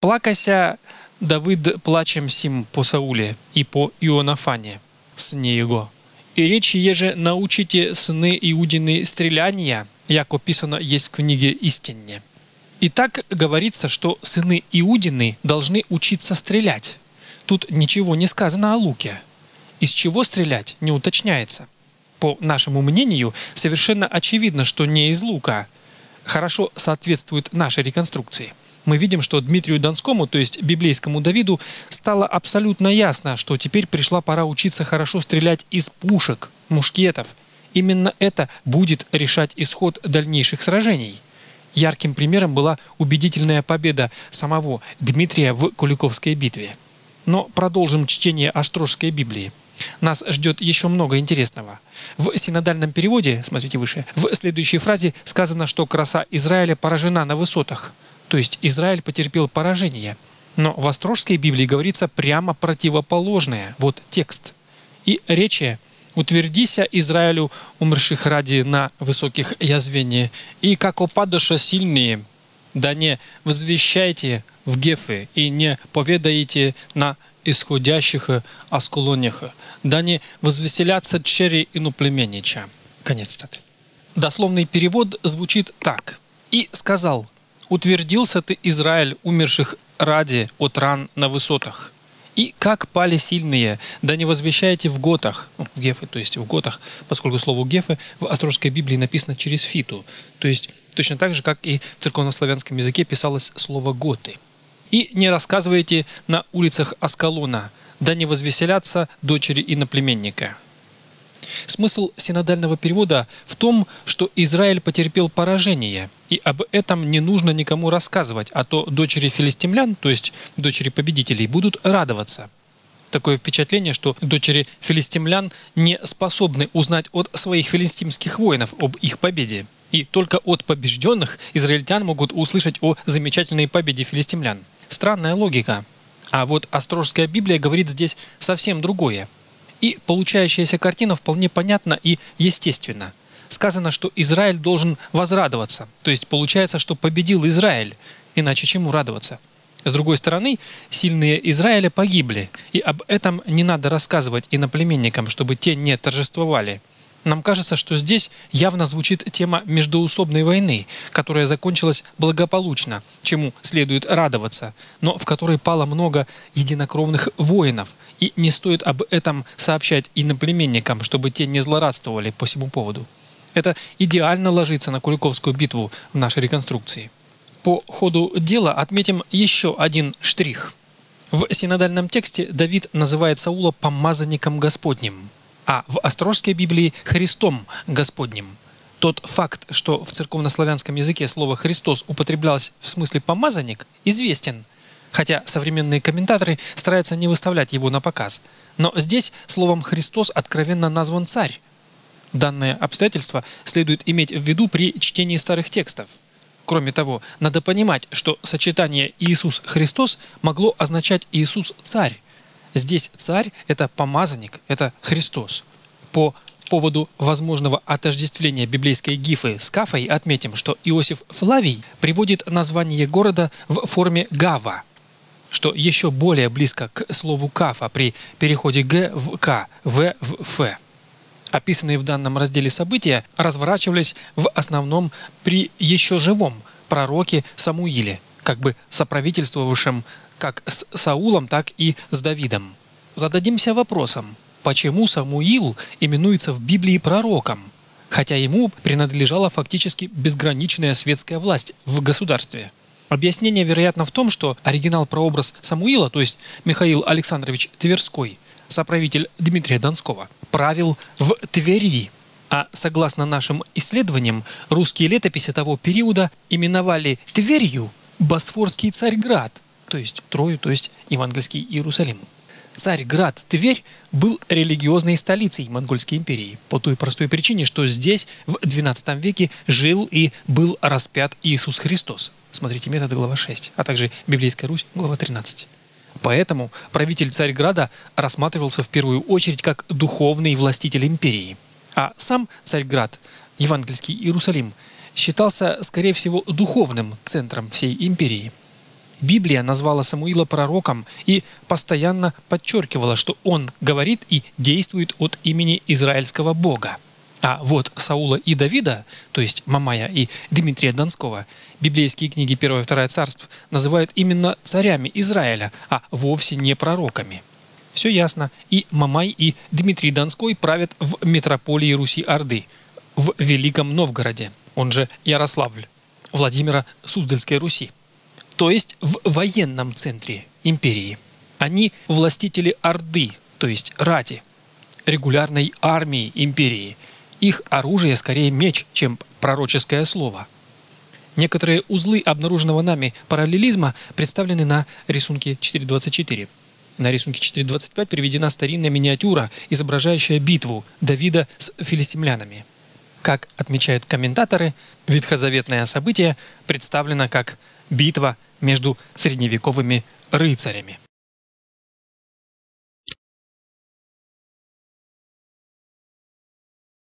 Плакася Давид плачем сим по Сауле и по Ионафане, сыне его. И речь еже научите сыны Иудины стреляния, як описано есть в книге истинне. Так говорится, что сыны Иудины должны учиться стрелять. Тут ничего не сказано о луке. Из чего стрелять, не уточняется. По нашему мнению, совершенно очевидно, что не из лука. Хорошо соответствует нашей реконструкции. Мы видим, что Дмитрию Донскому, то есть библейскому Давиду, стало абсолютно ясно, что теперь пришла пора учиться хорошо стрелять из пушек, мушкетов. Именно это будет решать исход дальнейших сражений. Ярким примером была убедительная победа самого Дмитрия в Куликовской битве. Но продолжим чтение Острожской Библии. Нас ждет еще много интересного. В синодальном переводе, смотрите выше, в следующей фразе сказано, что краса Израиля поражена на высотах. То есть Израиль потерпел поражение. Но в Острожской Библии говорится прямо противоположное. Вот текст. И речи утвердися Израилю, умерших ради на высоких язвении, и как опадоша сильные, да не возвещайте в Гефы и не поведаете на исходящих осколонях, да не возвеселятся чери иноплеменнича. Конец статы. Дословный перевод звучит так. «И сказал, утвердился ты, Израиль, умерших ради от ран на высотах, и как пали сильные, да не возвещаете в готах, ну, в гефы, то есть в готах, поскольку слово гефы в Острожской Библии написано через фиту, то есть точно так же, как и в церковнославянском языке писалось слово готы. И не рассказывайте на улицах Аскалона, да не возвеселятся дочери иноплеменника. Смысл синодального перевода в том, что Израиль потерпел поражение, и об этом не нужно никому рассказывать, а то дочери филистимлян, то есть дочери победителей, будут радоваться. Такое впечатление, что дочери филистимлян не способны узнать от своих филистимских воинов об их победе. И только от побежденных израильтян могут услышать о замечательной победе филистимлян. Странная логика. А вот Острожская Библия говорит здесь совсем другое. И получающаяся картина вполне понятна и естественна. Сказано, что Израиль должен возрадоваться, то есть получается, что победил Израиль, иначе чему радоваться? С другой стороны, сильные Израиля погибли, и об этом не надо рассказывать иноплеменникам, чтобы те не торжествовали – нам кажется, что здесь явно звучит тема междоусобной войны, которая закончилась благополучно, чему следует радоваться, но в которой пало много единокровных воинов, и не стоит об этом сообщать иноплеменникам, чтобы те не злорадствовали по всему поводу. Это идеально ложится на Куликовскую битву в нашей реконструкции. По ходу дела отметим еще один штрих. В синодальном тексте Давид называет Саула помазанником Господним а в Острожской Библии Христом Господним. Тот факт, что в церковнославянском языке слово «Христос» употреблялось в смысле «помазанник», известен, хотя современные комментаторы стараются не выставлять его на показ. Но здесь словом «Христос» откровенно назван «царь». Данное обстоятельство следует иметь в виду при чтении старых текстов. Кроме того, надо понимать, что сочетание Иисус Христос могло означать Иисус Царь, Здесь царь – это помазанник, это Христос. По поводу возможного отождествления библейской гифы с Кафой отметим, что Иосиф Флавий приводит название города в форме Гава, что еще более близко к слову Кафа при переходе Г в К, В в Ф. Описанные в данном разделе события разворачивались в основном при еще живом пророке Самуиле, как бы соправительствовавшем как с Саулом, так и с Давидом. Зададимся вопросом, почему Самуил именуется в Библии пророком, хотя ему принадлежала фактически безграничная светская власть в государстве. Объяснение, вероятно, в том, что оригинал прообраз Самуила, то есть Михаил Александрович Тверской, соправитель Дмитрия Донского, правил в Твери, а согласно нашим исследованиям, русские летописи того периода именовали Тверью Босфорский Царьград – то есть Трою, то есть евангельский Иерусалим. Царь-град Тверь был религиозной столицей Монгольской империи по той простой причине, что здесь в XII веке жил и был распят Иисус Христос. Смотрите методы глава 6, а также Библейская Русь, глава 13. Поэтому правитель Царьграда рассматривался в первую очередь как духовный властитель империи. А сам Царьград, евангельский Иерусалим, считался, скорее всего, духовным центром всей империи. Библия назвала Самуила пророком и постоянно подчеркивала, что он говорит и действует от имени израильского Бога. А вот Саула и Давида, то есть Мамая и Дмитрия Донского, библейские книги 1 и 2 царств называют именно царями Израиля, а вовсе не пророками. Все ясно. И Мамай, и Дмитрий Донской правят в метрополии Руси-Орды, в Великом Новгороде, он же Ярославль, Владимира Суздальской Руси то есть в военном центре империи. Они властители Орды, то есть Рати, регулярной армии империи. Их оружие скорее меч, чем пророческое слово. Некоторые узлы обнаруженного нами параллелизма представлены на рисунке 4.24. На рисунке 4.25 приведена старинная миниатюра, изображающая битву Давида с филистимлянами. Как отмечают комментаторы, ветхозаветное событие представлено как битва между средневековыми рыцарями.